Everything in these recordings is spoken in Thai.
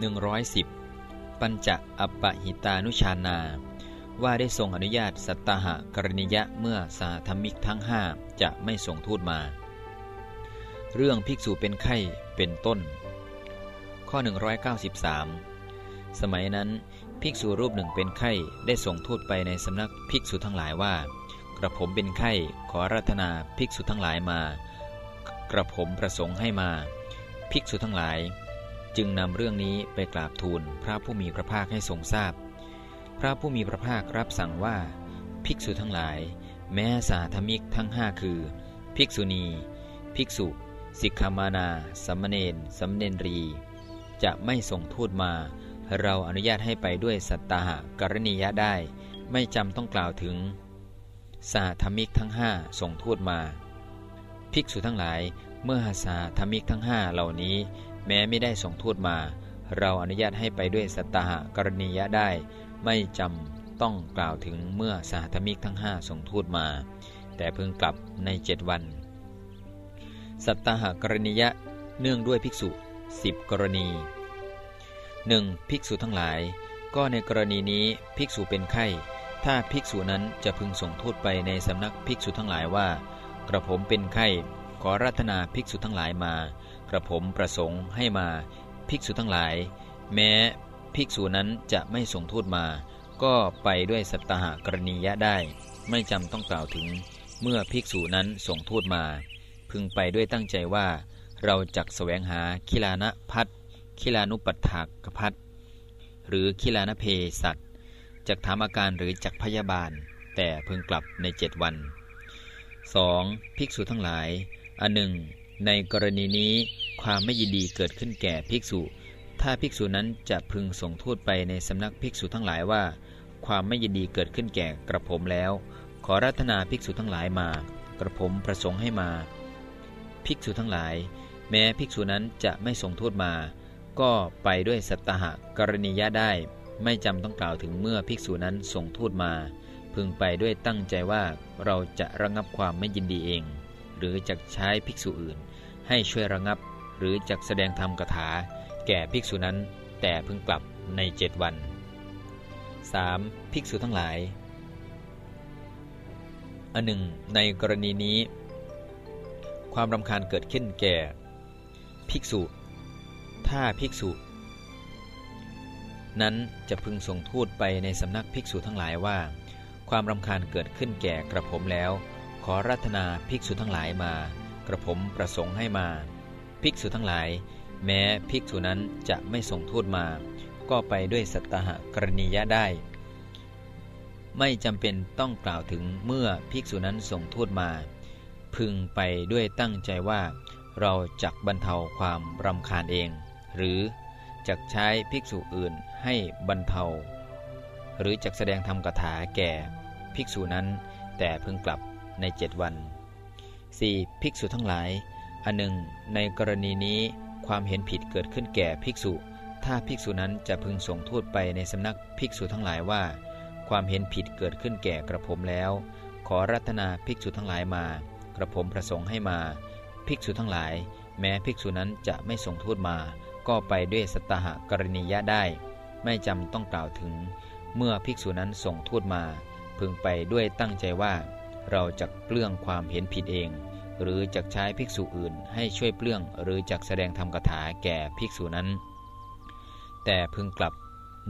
110 ปัญจะอัปปหิตานุชานา ว่าได้ทรงอนุญาตสัตตหะกรณียะเมื่อสาธรรมิกทั้งห้าจะไม่ส่งทูตมา เรื่องภิกษุเป็นไข้เป็นต้น ข้อ 193 สมัยนั้นภิกษุรูปหนึ่งเป็นไข้ได้ส่งทูตไปในสำนักภิกษุทั้งหลายว่า กระผมเป็นไข้ขอรัตนาภิกษุทั้งหลายมา กระผมประสงค์ให้มา ภิกษุทั้งหลาย จึงนำเรื่องนี้ไปกราบทูลพระผู้มีพระภาคให้ทรงทราบพพระผู้มีพระภาครับสั่งว่า ภิกษุทั้งหลาย แม้สาธมิกทั้งห้าคือ ภิกษุณี ภิกษุ สิกขามานาสัมมเนนสัมเนนรี จะไม่ส่งทูตมา เราอนุญาตให้ไปด้วยสัตตาหะกรณียะได้ ไม่จำต้องกล่าวถึง สาธมิกทั้งห้าส่งทูตมา ภิกษุทั้งหลายเมื่อหาสาธมิกทั้งห้าเหล่านี้ แม้ไม่ได้ส่งทูตมา เราอนุญาตให้ไปด้วยสัตตหกรณียะได้ ไม่จำต้องกล่าวถึงเมื่อสาธมิกทั้งห้าส่งทูตมา แต่พึงกลับในเจ็ดวัน สัตตหกรณียะเนื่องด้วยภิกษุสิบกรณีหนึ่งภิกษุทั้งหลาย ก็ในกรณีนี้ภิกษุเป็นไข้ ถ้าภิกษุนั้นจะพึงส่งทูตไปในสำนักภิกษุทั้งหลายว่า กระผมเป็นไข้ ขอรัตนาภิกษุทั้งหลายมา กระผมประสงค์ให้มาภิกษุทั้งหลาย แม้ภิกษุนั้นจะไม่ส่งทูตมา ก็ไปด้วยสัตตหกรณียะได้ ไม่จำต้องกล่าวถึง เมื่อภิกษุนั้นส่งทูตมา พึงไปด้วยตั้งใจว่า เราจักแสวงหาคิลานะพัฒคิลานุปัฏฐากพัทหรือคิลานเพสัตจักถามอาการหรือจักพยาบาล แต่พึงกลับในเจ็ดวัน 2. ภิกษุทั้งหลาย อันหนึ่ง ในกรณีนี้ความไม่ยินดีเกิดขึ้นแก่ภิกษุ ถ้าภิกษุนั้นจะพึงส่งทูตไปในสำนักภิกษุทั้งหลายว่า ความไม่ยินดีเกิดขึ้นแก่กระผมแล้ว ขอรัตนาภิกษุทั้งหลายมา กระผมประสงค์ให้มา ภิกษุทั้งหลาย แม้ภิกษุนั้นจะไม่ส่งทูตมา ก็ไปด้วยสัตหะกรณียะได้ ไม่จำต้องกล่าวถึงเมื่อภิกษุนั้นส่งทูตมา พึงไปด้วยตั้งใจว่าเราจะระงับความไม่ยินดีเอง หรือจะใช้ภิกษุอื่น ให้ช่วยระงับ หรือจะแสดงธรรมกถา แก่ภิกษุนั้น แต่พึงกลับในเจ็ดวัน 3. ภิกษุทั้งหลาย อันหนึ่ง ในกรณีนี้ ความรำคาญเกิดขึ้นแก่ ภิกษุ ถ้าภิกษุ นั้นจะพึงส่งทูตไปในสำนักภิกษุทั้งหลายว่า ความรำคาญเกิดขึ้นแก่กระผมแล้ว ขอรัตนาภิกษุทั้งหลายมา กระผมประสงค์ให้มา ภิกษุทั้งหลาย แม้ภิกษุนั้นจะไม่ส่งทูตมา ก็ไปด้วยสัตหะกรณียะได้ ไม่จำเป็นต้องกล่าวถึงเมื่อภิกษุนั้นส่งทูตมา พึงไปด้วยตั้งใจว่า เราจักบรรเทาความรำคาญเอง หรือจักใช้ภิกษุอื่นให้บรรเทา หรือจักแสดงธรรมกถาแก่ภิกษุนั้น แต่พึงกลับ ในเจ็ดวัน 4. ภิกษุทั้งหลาย อันหนึ่ง ในกรณีนี้ความเห็นผิดเกิดขึ้นแก่ภิกษุ ถ้าภิกษุนั้นจะพึงส่งทูตไปในสำนักภิกษุทั้งหลายว่า ความเห็นผิดเกิดขึ้นแก่กระผมแล้ว ขอรัตนาภิกษุทั้งหลายมา กระผมประสงค์ให้มา ภิกษุทั้งหลาย แม้ภิกษุนั้นจะไม่ส่งทูตมา ก็ไปด้วยสตหกรณียะได้ ไม่จำต้องกล่าวถึง เมื่อภิกษุนั้นส่งทูตมา พึงไปด้วยตั้งใจว่า เราจะเปลื้องความเห็นผิดเอง หรือจะใช้ภิกษุอื่นให้ช่วยเปลื้อง หรือจักแสดงธรรมกถาแก่ภิกษุนั้น แต่พึงกลับ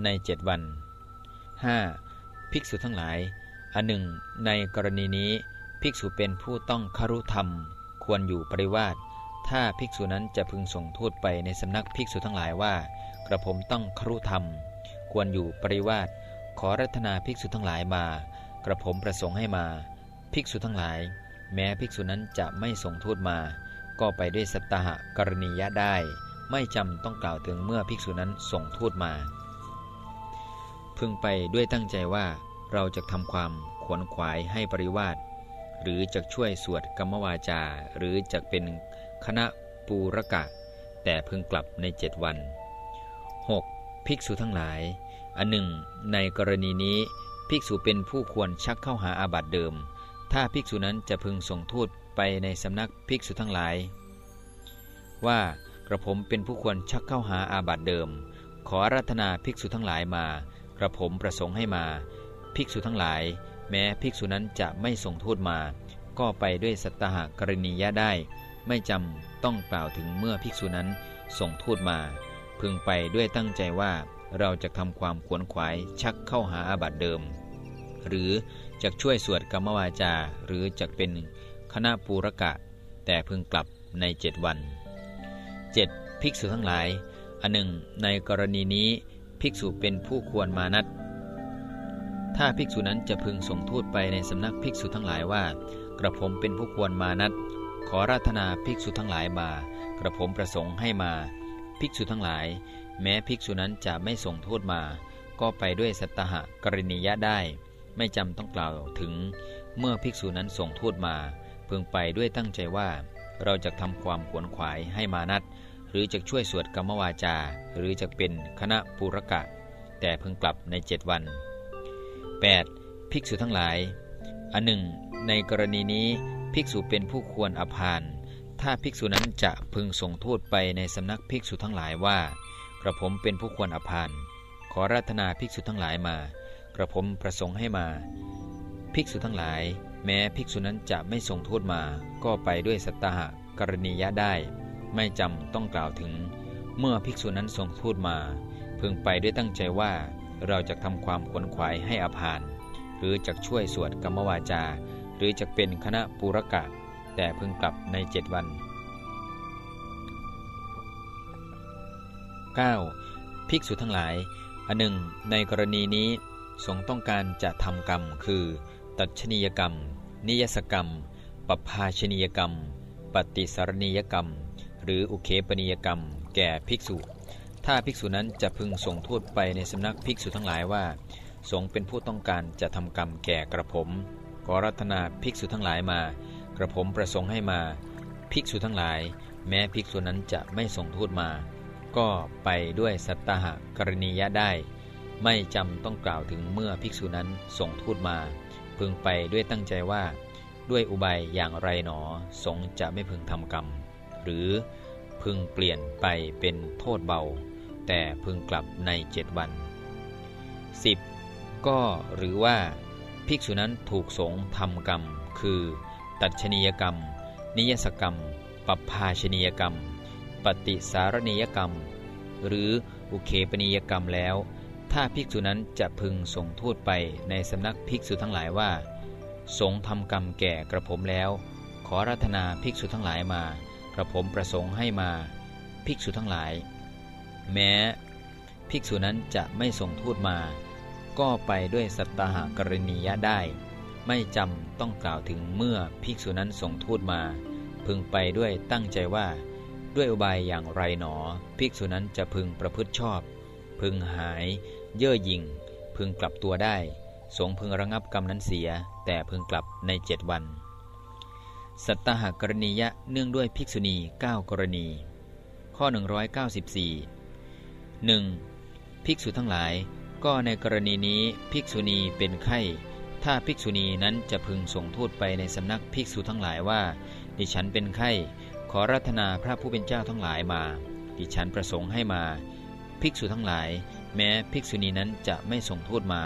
ในเจ็ดวัน 5. ภิกษุทั้งหลาย อันหนึ่ง ในกรณีนี้ภิกษุเป็นผู้ต้องคารุธรรม ควรอยู่ปริวาสถ้าภิกษุนั้นจะพึงส่งทูตไปในสำนักภิกษุทั้งหลายว่า กระผมต้องครุธรรม ควรอยู่ปริวาสขอรัตนาภิกษุทั้งหลายมา กระผมประสงค์ให้มา ภิกษุทั้งหลาย แม้ภิกษุนั้นจะไม่ส่งทูตมา ก็ไปด้วยสัตหะกรณียะได้ ไม่จำต้องกล่าวถึงเมื่อภิกษุนั้นส่งทูตมา พึงไปด้วยตั้งใจว่าเราจะทำความขวนขวายให้ปริวาสหรือจะช่วยสวดกรรมวาจา หรือจะเป็นคณะปูรกะ แต่พึงกลับในเจ็ดวัน 6. ภิกษุทั้งหลาย อันหนึ่ง ในกรณีนี้ภิกษุเป็นผู้ควรชักเข้าหาอาบัติเดิม ถ้าภิกษุนั้นจะพึงส่งทูตไปในสำนักภิกษุทั้งหลาย ว่ากระผมเป็นผู้ควรชักเข้าหาอาบัติเดิม ขอรัตนาภิกษุทั้งหลายมา กระผมประสงค์ให้มา ภิกษุทั้งหลาย แม้ภิกษุนั้นจะไม่ส่งทูตมา ก็ไปด้วยสัตหกรณียะได้ ไม่จำต้องกล่าวถึงเมื่อภิกษุนั้นส่งทูตมา พึงไปด้วยตั้งใจว่าเราจะทำความขวนขวายชักเข้าหาอาบัติเดิม หรือจะช่วยสวดกรรมวาจา หรือจะเป็นคณะปูรกะ แต่พึงกลับในเจ็ดวัน 7. ภิกษุทั้งหลาย อันหนึ่ง ในกรณีนี้ภิกษุเป็นผู้ควรมานัดถ้าภิกษุนั้นจะพึงส่งทูตไปในสำนักภิกษุทั้งหลายว่า กระผมเป็นผู้ควรมานัดขอราธนาภิกษุทั้งหลายมา กระผมประสงค์ให้มา ภิกษุทั้งหลาย แม้ภิกษุนั้นจะไม่ส่งทูตมา ก็ไปด้วยสัตหะกรณียะได้ ไม่จำต้องกล่าวถึงเมื่อภิกษุนั้นส่งทูตมาพึงไปด้วยตั้งใจว่า เราจะทำความขวนขวายให้มานัดหรือจะช่วยสวดกรรมวาจา หรือจะเป็นคณะปุรกะ แต่พึงกลับในเจ็ดวัน 8. ภิกษุทั้งหลาย อันหนึ่ง ในกรณีนี้ภิกษุเป็นผู้ควรอภาน ถ้าภิกษุนั้นจะพึงส่งทูตไปในสำนักภิกษุทั้งหลายว่า กระผมเป็นผู้ควรอภาน ขอรัตนาภิกษุทั้งหลายมา ระผมประสงค์ให้มา ภิกษุทั้งหลาย แม้ภิกษุนั้นจะไม่ส่งทูตมา ก็ไปด้วยสัตหะกรณียะได้ ไม่จำต้องกล่าวถึง เมื่อภิกษุนั้นส่งทูตมา พึงไปด้วยตั้งใจว่าเราจะทำความขวนขวายให้อภานหรือจะช่วยสวดกรรมวาจา หรือจะเป็นคณะปุรกะ แต่พึงกลับในเจ็ดวัน 9. ภิกษุทั้งหลายอันหนึ่งในกรณีนี้ สงต้องการจะทำกรรม คือ ตัดชนียกรรม นิยสกรรมปภาชนียกรรม ปฏิสารณียกรรม หรืออุเคปนิยกรรม แก่ภิกษุ ถ้าภิกษุนั้นจะพึงส่งทูตไปในสำนักภิกษุทั้งหลายว่า สงเป็นผู้ต้องการจะทำกรรมแก่กระผม ขอรัตนาภิกษุทั้งหลายมา กระผมประสงค์ให้มา ภิกษุทั้งหลาย แม้ภิกษุนั้นจะไม่ส่งทูตมา ก็ไปด้วยสัตตหกรณียะได้ ไม่จำต้องกล่าวถึงเมื่อภิกษุนั้นส่งทูตมา พึงไปด้วยตั้งใจว่า ด้วยอุบายอย่างไรหนอ สงจะไม่พึงทำกรรม หรือพึงเปลี่ยนไปเป็นโทษเบา แต่พึงกลับในเจ็ดวัน 10. ก็หรือว่า ภิกษุนั้นถูกสงทำกรรม คือ ตัดชนียกรรม นิยสกรรม ปัปภาชนียกรรม ปฏิสารณียกรรม หรืออุเคปนิยกรรมแล้ว ถ้าภิกษุนั้นจะพึงส่งทูตไปในสำนักภิกษุทั้งหลายว่า สงทำกรรมแก่กระผมแล้ว ขอรัตนาภิกษุทั้งหลายมา กระผมประสงค์ให้มา ภิกษุทั้งหลาย แม้ภิกษุนั้นจะไม่ส่งทูตมา ก็ไปด้วยสัตตหกรณียะได้ ไม่จำต้องกล่าวถึงเมื่อภิกษุนั้นส่งทูตมา พึงไปด้วยตั้งใจว่า ด้วยอุบายอย่างไรหนอ ภิกษุนั้นจะพึงประพฤติชอบ พึงหาย เย่อหยิ่ง พึงกลับตัวได้ สงพึงระงับกรรมนั้นเสีย แต่พึงกลับในเจ็ดวัน สัตตหกรณียะเนื่องด้วยภิกษุณี 9 กรณี ข้อ 194 1. ภิกษุทั้งหลาย ก็ในกรณีนี้ภิกษุณีเป็นไข้ ถ้าภิกษุณีนั้นจะพึงส่งทูตไปในสำนักภิกษุทั้งหลายว่า ดิฉันเป็นไข้ ขอรัตนาพระผู้เป็นเจ้าทั้งหลายมา ดิฉันประสงค์ให้มา ภิกษุทั้งหลาย แม้ภิกษุณีนั้นจะไม่ส่งทูตมา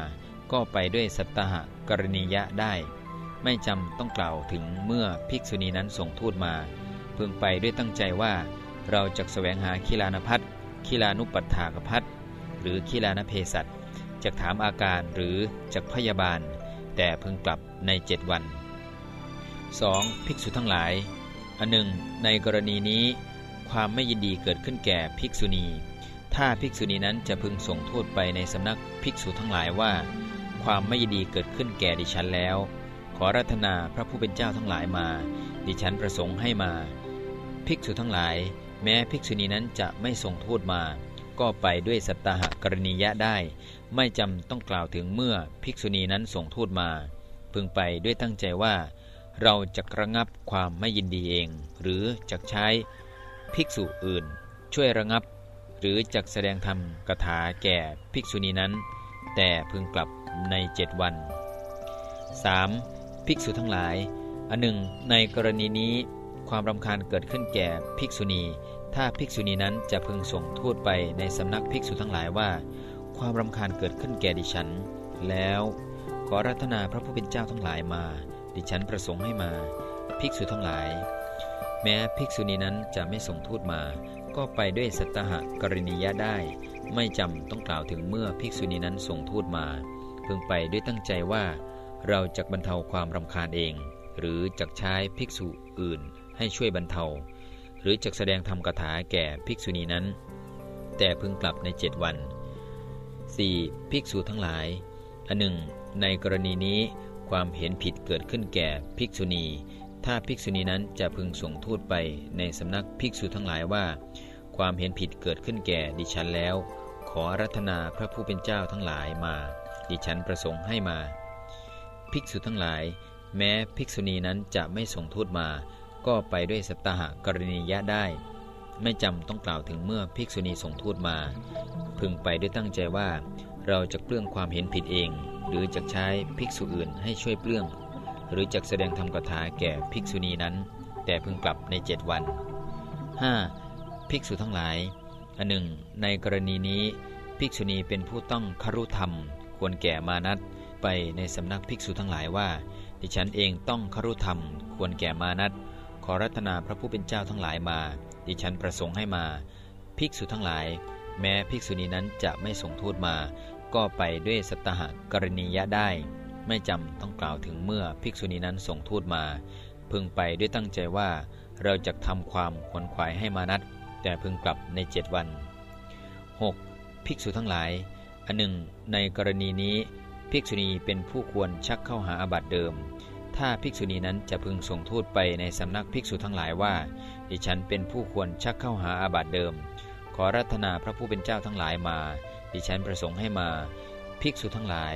ก็ไปด้วยสัตตหกรณียะได้ ไม่จำต้องกล่าวถึงเมื่อภิกษุณีนั้นส่งทูตมา เพึงไปด้วยตั้งใจว่า เราจะแสวงหาคีลานพัฒคีลานุปัฏฐากพัฒหรือคีลานเพสัตจะถามอาการหรือจะพยาบาล แต่พึงกลับในเจ็ดวัน 2. ภิกษุทั้งหลาย อันหนึ่งในกรณีนี้ ความไม่ยินดีเกิดขึ้นแก่ภิกษุณี ถ้าภิกษุณีนั้นจะพึงส่งโทษไปในสำนักภิกษุทั้งหลายว่า ความไม่ยินดีเกิดขึ้นแก่ดิฉันแล้ว ขอรัตนาพระผู้เป็นเจ้าทั้งหลายมา ดิฉันประสงค์ให้มา ภิกษุทั้งหลาย แม้ภิกษุณีนั้นจะไม่ส่งโทษมา ก็ไปด้วยสัตตหกรณียะได้ ไม่จำต้องกล่าวถึงเมื่อภิกษุณีนั้นส่งโทูตมา พึงไปด้วยตั้งใจว่า เราจะระงับความไม่ยินดีเอง หรือจะใช้ภิกษุอื่น ช่วยระงับ หรือจักแสดงธรรมกถาแก่ภิกษุณีนั้น แต่พึงกลับในเจ็ดวัน 3. ภิกษุทั้งหลาย อันหนึ่ง ในกรณีนี้ความรำคาญเกิดขึ้นแก่ภิกษุณี ถ้าภิกษุณีนั้นจะพึงส่งทูตไปในสำนักภิกษุทั้งหลายว่า ความรำคาญเกิดขึ้นแก่ดิฉัน แล้วขอรัตนาพระผู้เป็นเจ้าทั้งหลายมา ดิฉันประสงค์ให้มา ภิกษุทั้งหลาย แม้ภิกษุณีนั้นจะไม่ส่งทูตมา ก็ไปด้วยสัตหะกรณียะได้ ไม่จำต้องกล่าวถึงเมื่อภิกษุณีนั้นส่งทูตมา พึงไปด้วยตั้งใจว่า เราจะบรรเทาความรำคาญเอง หรือจะใช้ภิกษุอื่นให้ช่วยบรรเทา หรือจะแสดงธรรมกถาแก่ภิกษุณีนั้น แต่พึงกลับในเจ็ดวัน 4. ภิกษุทั้งหลาย อันหนึ่ง ในกรณีนี้ความเห็นผิดเกิดขึ้นแก่ภิกษุณี ถ้าภิกษุณีนั้นจะพึงส่งทูตไปในสำนักภิกษุทั้งหลายว่า ความเห็นผิดเกิดขึ้นแก่ดิฉันแล้ว ขอรัตนาพระผู้เป็นเจ้าทั้งหลายมา ดิฉันประสงค์ให้มา ภิกษุทั้งหลาย แม้ภิกษุณีนั้นจะไม่ส่งทูตมา ก็ไปด้วยสัตหะกรณียะได้ ไม่จำต้องกล่าวถึงเมื่อภิกษุณีส่งทูตมา พึงไปด้วยตั้งใจว่า เราจะเปลื้องความเห็นผิดเอง หรือจะใช้ภิกษุอื่นให้ช่วยเปลื้อง หรือจะแสดงธรรมกถาแก่ภิกษุณีนั้น แต่พึงกลับในเจ็ดวัน 5. ภิกษุทั้งหลายอันหนึ่ง ในกรณีนี้ภิกษุณีเป็นผู้ต้องครุธรรม ควรแก่มานัตไปในสำนักภิกษุทั้งหลายว่า ดิฉันเองต้องครุธรรม ควรแก่มานัตขอรัตนาพระผู้เป็นเจ้าทั้งหลายมา ดิฉันประสงค์ให้มา ภิกษุทั้งหลาย แม้ภิกษุณีนั้นจะไม่ส่งทูตมา ก็ไปด้วยสัตหกรณียะได้ ไม่จำต้องกล่าวถึงเมื่อภิกษุณีนั้นส่งทูตมา พึงไปด้วยตั้งใจว่า เราจะทำความขวนขวายให้มานัด แต่พึงกลับในเจ็ดวัน 6. ภิกษุทั้งหลาย อันหนึ่ง ในกรณีนี้ ภิกษุณีเป็นผู้ควรชักเข้าหาอาบัติเดิม ถ้าภิกษุณีนั้นจะพึงส่งทูตไปในสำนักภิกษุทั้งหลายว่า ดิฉันเป็นผู้ควรชักเข้าหาอาบัติเดิม ขอรัตนาพระผู้เป็นเจ้าทั้งหลายมา ดิฉันประสงค์ให้มา ภิกษุทั้งหลาย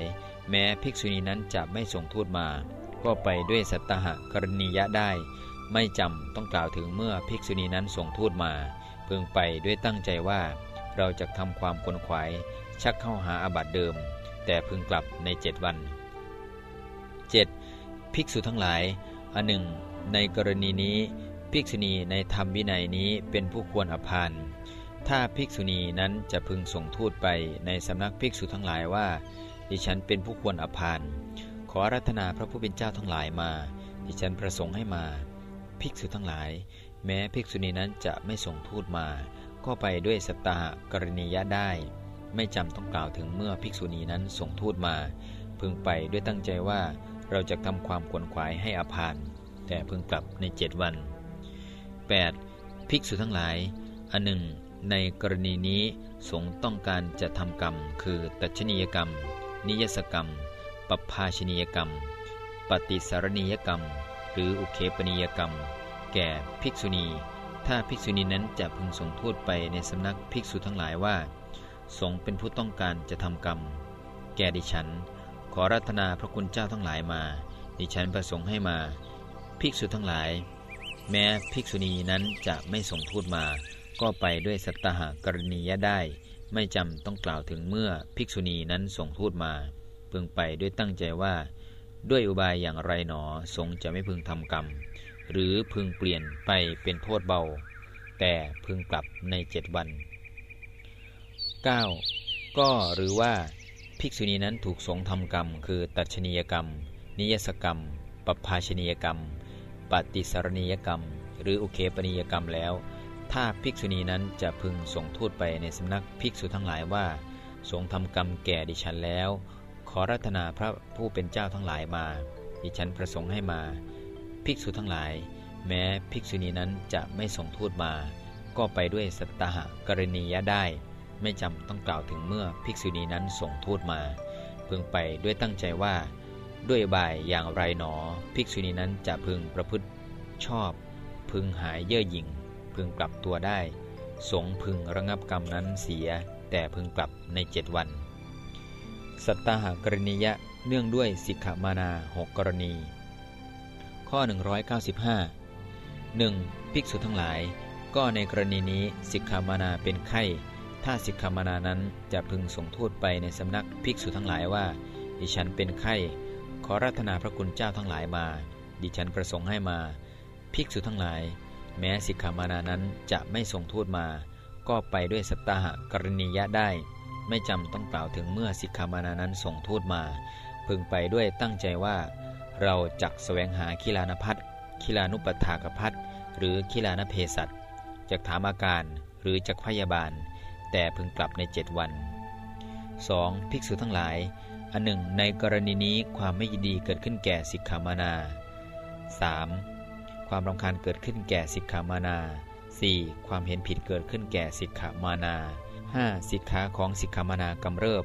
แม้ภิกษุณีนั้นจะไม่ส่งทูตมา ก็ไปด้วยสัตหะกรณียะได้ ไม่จำต้องกล่าวถึงเมื่อภิกษุณีนั้นส่งทูตมา พึงไปด้วยตั้งใจว่าเราจะทำความคนขวายชักเข้าหาอาบัติเดิม แต่พึงกลับในเจ็ดวัน 7. ภิกษุทั้งหลายอันหนึ่ง ในกรณีนี้ภิกษุณีในธรรมวินัยนี้เป็นผู้ควรอภานถ้าภิกษุณีนั้นจะพึงส่งทูตไปในสำนักภิกษุทั้งหลายว่า ดิฉันเป็นผู้ควรอภานขอรัตนาพระผู้เป็นเจ้าทั้งหลายมา ดิฉันประสงค์ให้มา ภิกษุทั้งหลาย แม้ภิกษุณีนั้นจะไม่ส่งทูตมา ก็ไปด้วยสตากรณียะได้ ไม่จำต้องกล่าวถึงเมื่อภิกษุณีนั้นส่งทูตมา พึงไปด้วยตั้งใจว่าเราจะทำความขวนขวายให้อภานแต่พึงกลับในเจ็ดวัน 8. ภิกษุทั้งหลาย อันหนึ่ง ในกรณีนี้สงต้องการจะทำกรรม คือตัชนียกรรม นิยสกรรมปภาชนียกรรม ปฏิสารณียกรรม หรืออุเคปนิยกรรม แก่ภิกษุณี ถ้าภิกษุณีนั้นจะพึงส่งทูตไปในสำนักภิกษุทั้งหลายว่า สงเป็นผู้ต้องการจะทำกรรม แก่ดิฉัน ขอรัตนาพระคุณเจ้าทั้งหลายมา ดิฉันประสงค์ให้มา ภิกษุทั้งหลาย แม้ภิกษุณีนั้นจะไม่ส่งทูตมา ก็ไปด้วยสัตหกรณียะได้ ไม่จำต้องกล่าวถึงเมื่อภิกษุณีนั้นส่งทูตมาพึงไปด้วยตั้งใจว่า ด้วยอุบายอย่างไรหนอสงจะไม่พึงทำกรรม หรือพึงเปลี่ยนไปเป็นโทษเบา แต่พึงกลับในเจ็ดวัน 9. ก็หรือว่าภิกษุณีนั้นถูกสงทำกรรม คือตัชนียกรรม นิยสกรรมปภาชนียกรรม ปฏิสารณียกรรม หรืออุเคปนิยกรรมแล้ว ถ้าภิกษุณีนั้นจะพึงส่งทูตไปในสำนักภิกษุทั้งหลายว่าทรงทำกรรมแก่ดิฉันแล้ว ขอรัตนาพระผู้เป็นเจ้าทั้งหลายมา ดิฉันประสงค์ให้มา ภิกษุทั้งหลาย แม้ภิกษุณีนั้นจะไม่ส่งทูตมา ก็ไปด้วยสัตหะกรณียะได้ ไม่จำต้องกล่าวถึงเมื่อภิกษุณีนั้นส่งทูตมาพึงไปด้วยตั้งใจว่า ด้วยบายอย่างไรหนอ ภิกษุณีนั้นจะพึงประพฤติชอบ พึงหายเย่อหยิ่ง พึงกลับตัวได้ สงพึงระงับกรรมนั้นเสีย แต่พึงกลับในเจ็ดวัน สัตตาหกรณียะเนื่องด้วยสิกขามานาหกกรณี ข้อ 195 1. ภิกษุทั้งหลาย ก็ในกรณีนี้สิกขามานาเป็นไข้ ถ้าสิกขามานานั้นจะพึงส่งทูตไปในสำนักภิกษุทั้งหลายว่า ดิฉันเป็นไข้ ขอรัตนาพระคุณเจ้าทั้งหลายมา ดิฉันประสงค์ให้มา ภิกษุทั้งหลาย แม้สิกขามานานั้นจะไม่ส่งทูตมา ก็ไปด้วยสัตตหกรณียะได้ ไม่จำต้องกล่าวถึงเมื่อสิกขามานานั้นส่งทูตมา พึงไปด้วยตั้งใจว่า เราจักแสวงหาคิลานพัฒคิลานุปถากพัฒหรือคิลานเพสัตจักถามอาการหรือจักพยาบาล แต่พึงกลับในเจ็ดวัน 2. ภิกษุทั้งหลาย อันหนึ่ง ในกรณีนี้ความไม่ยินดีเกิดขึ้นแก่สิกขามานา 3. ความรำคาญเกิดขึ้นแก่สิกขามานา 4. ความเห็นผิดเกิดขึ้นแก่สิกขามานา 5. สิกขาของสิกขามานากำเริบ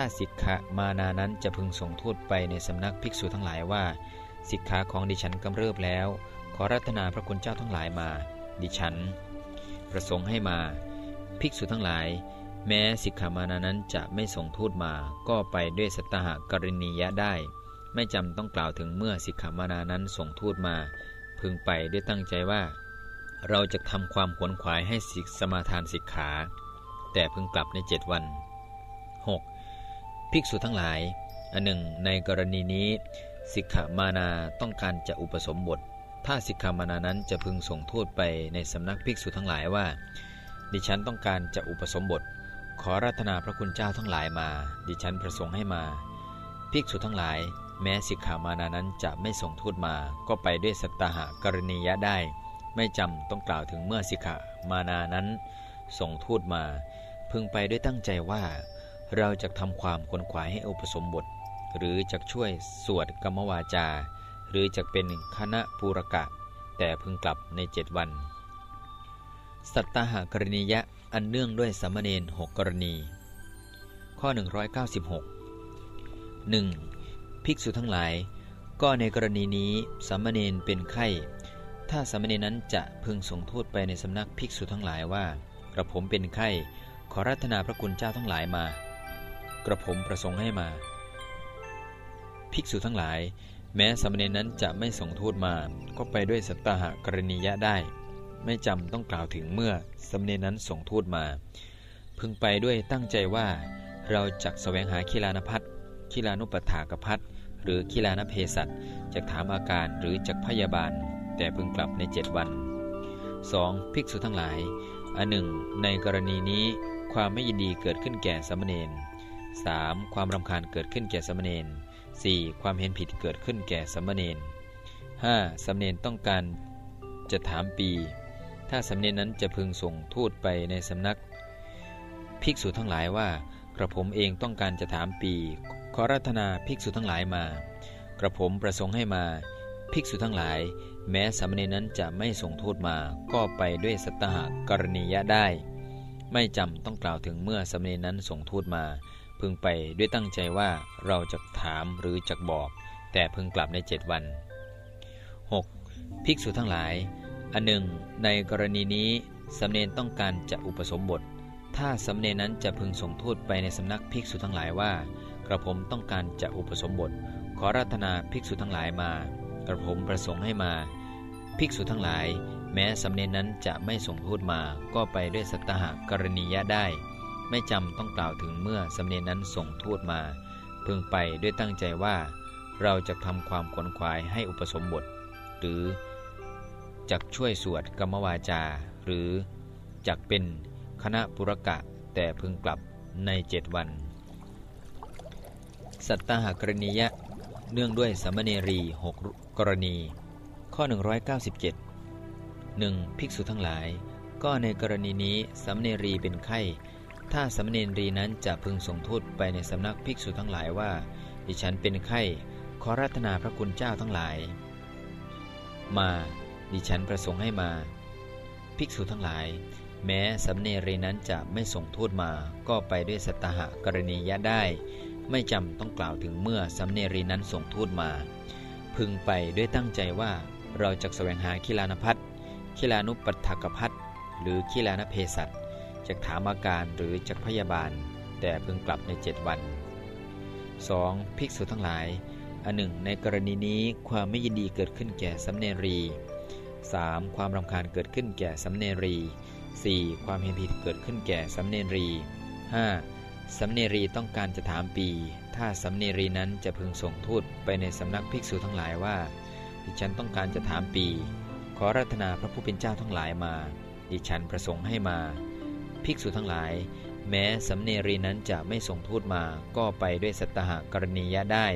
ถ้าสิกขามานานั้นจะพึงส่งทูตไปในสำนักภิกษุทั้งหลายว่า สิกขาของดิฉันกำเริบแล้ว ขอรัตนาพระคุณเจ้าทั้งหลายมา ดิฉัน ประสงค์ให้มา ภิกษุทั้งหลาย แม้สิกขามานานั้นจะไม่ส่งทูตมา ก็ไปด้วยสัตหกรณียะได้ ไม่จำต้องกล่าวถึงเมื่อสิกขามานานั้นส่งทูตมา พึงไปด้วยตั้งใจว่า เราจะทำความขวนขวายให้สิกสมาทานสิกขา แต่พึงกลับในเจ็ดวัน 6. ภิกษุทั้งหลาย อันหนึ่ง ในกรณีนี้ สิกขามานาต้องการจะอุปสมบท ถ้าสิกขามานานั้นจะพึงส่งโทูตไปในสำนักภิกษุทั้งหลายว่า ดิฉันต้องการจะอุปสมบท ขอรัตนาพระคุณเจ้าทั้งหลายมา ดิฉันประสงค์ให้มา ภิกษุทั้งหลาย แม้สิกขามานานั้นจะไม่ส่งโทูตมา ก็ไปด้วยสัตตหกรณียะได้ ไม่จำต้องกล่าวถึงเมื่อสิกขามานานั้นส่งโทูตมา พึงไปด้วยตั้งใจว่า เราจะทำความขนขวายให้อุปสมบท หรือจะช่วยสวดกรรมวาจา หรือจะเป็นคณะปูรกะ แต่พึงกลับในเจ็ดวัน สัตตหกรณียะอันเนื่องด้วยสามเณรหกกรณี ข้อ 196 1. ภิกษุทั้งหลาย ก็ในกรณีนี้สามเณรเป็นไข้ ถ้าสามเณรนั้นจะพึงส่งทูตไปในสำนักภิกษุทั้งหลายว่า กระผมเป็นไข้ ขอรัตนาพระคุณเจ้าทั้งหลายมา กระผมประสงค์ให้มา ภิกษุทั้งหลาย แม้สามเณรนั้นจะไม่ส่งทูตมา ก็ไปด้วยสัตตหกรณียะได้ ไม่จำต้องกล่าวถึงเมื่อสามเณรนั้นส่งทูตมา พึงไปด้วยตั้งใจว่าเราจักแสวงหาคิลานพัฒคิลานุปถากพัฒหรือคิลานเพสัตจากถามอาการหรือจากพยาบาล แต่พึงกลับในเจ็ดวัน 2. ภิกษุทั้งหลาย อันหนึ่ง ในกรณีนี้ความไม่ยินดีเกิดขึ้นแก่สามเณร 3. ความรำคาญเกิดขึ้นแก่สามเณร 4. ความเห็นผิดเกิดขึ้นแก่สามเณร 5. สามเณรต้องการจะถามปี ถ้าสามเณรนั้นจะพึงส่งทูตไปในสำนัก ภิกษุทั้งหลายว่ากระผมเองต้องการจะถามปี ขอรัตนาภิกษุทั้งหลายมา กระผมประสงค์ให้มา ภิกษุทั้งหลาย แม้สามเณรนั้นจะไม่ส่งทูตมา ก็ไปด้วยสัตหกรณียะได้ ไม่จำต้องกล่าวถึงเมื่อสามเณรนั้นส่งทูตมา พึงไปด้วยตั้งใจว่าเราจะถามหรือจะบอก แต่พึงกลับในเจ็ดวัน 6. ภิกษุทั้งหลาย อันหนึ่ง ในกรณีนี้สำเนนต้องการจะอุปสมบท ถ้าสำเนนนั้นจะพึงส่งทูตไปในสำนักภิกษุทั้งหลายว่า กระผมต้องการจะอุปสมบท ขอรัตนาภิกษุทั้งหลายมา กระผมประสงค์ให้มา ภิกษุทั้งหลาย แม้สำเนนนั้นจะไม่ส่งทูตมา ก็ไปด้วยสัตหกรณียะได้ ไม่จำต้องกล่าวถึงเมื่อสำเนนนั้นส่งทูตมา พึงไปด้วยตั้งใจว่า เราจะทำความขวนขวายให้อุปสมบท หรือจักช่วยสวดกรรมวาจา หรือจักเป็นคณะปุรกะแต่พึงกลับในเจ็ดวัน สัตตหกรณียะ เนื่องด้วยสมเณรีหกกรณี ข้อ 197 1. ภิกษุทั้งหลาย ก็ในกรณีนี้สมเณรีเป็นไข้ ถ้าสามเณรีนั้นจะพึงส่งทูตไปในสำนักภิกษุทั้งหลายว่า ดิฉันเป็นไข้ขอรัตนาพระคุณเจ้าทั้งหลาย มา ดิฉันประสงค์ให้มา ภิกษุทั้งหลาย แม้สำเนรีนั้นจะไม่ส่งทูตมาก็ไปด้วยสัตหะกรณียะได้ ไม่จำต้องกล่าวถึงเมื่อสำเนรีนั้นส่งทูตมา พึงไปด้วยตั้งใจว่าเราจะแสวงหาคิลานพัฒคิลานุปัฏฐกพัฒหรือคิลานเพสัต จะถามอาการหรือจักพยาบาล แต่พึงกลับในเจ็ดวัน 2. ภิกษุทั้งหลาย อันหนึ่ง ในกรณีนี้ความไม่ยินดีเกิดขึ้นแก่สำเนรี 3. ความรำคาญเกิดขึ้นแก่สำเนรี 4. ความเห็นผิดเกิดขึ้นแก่สำเนรี 5. สำเนรีต้องการจะถามปี ถ้าสำเนรีนั้นจะพึงส่งทูตไปในสำนักภิกษุทั้งหลายว่าดิฉันต้องการจะถามปี ขอรัตนาพระผู้เป็นเจ้าทั้งหลายมา ดิฉันประสงค์ให้มา ภิกษุทั้งหลาย แม้สำเนรีนั้นจะไม่ส่งทูตมาก็ไปด้วยสัตหกรณียะได้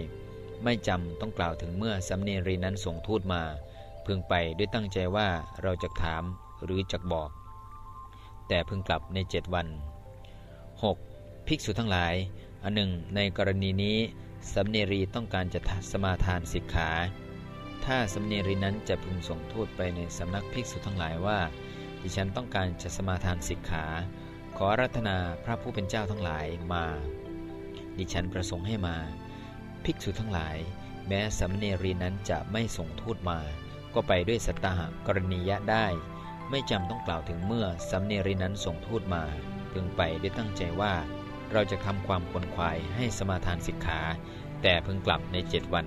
ไม่จำต้องกล่าวถึงเมื่อสำเนรีนั้นส่งทูตมา พึงไปด้วยตั้งใจว่าเราจะถามหรือจะบอก แต่พึงกลับในเจ็ดวัน 6. ภิกษุทั้งหลาย อันหนึ่ง ในกรณีนี้สำเนรีต้องการจะสมาทานสิกขา ถ้าสำเนรีนั้นจะพึงส่งทูตไปในสำนักภิกษุทั้งหลายว่า ดิฉันต้องการจะสมาทานสิกขา ขอรัตนาพระผู้เป็นเจ้าทั้งหลายมา ดิฉันประสงค์ให้มา ภิกษุทั้งหลาย แม้สำเนรีนั้นจะไม่ส่งทูตมา ก็ไปด้วยสัตตหกรณียะได้ ไม่จำต้องกล่าวถึงเมื่อสำเนรีนั้นส่งทูตมาพึงไปด้วยตั้งใจว่า เราจะทำความขวนขวายให้สมาทานสิกขา แต่พึงกลับในเจ็ดวัน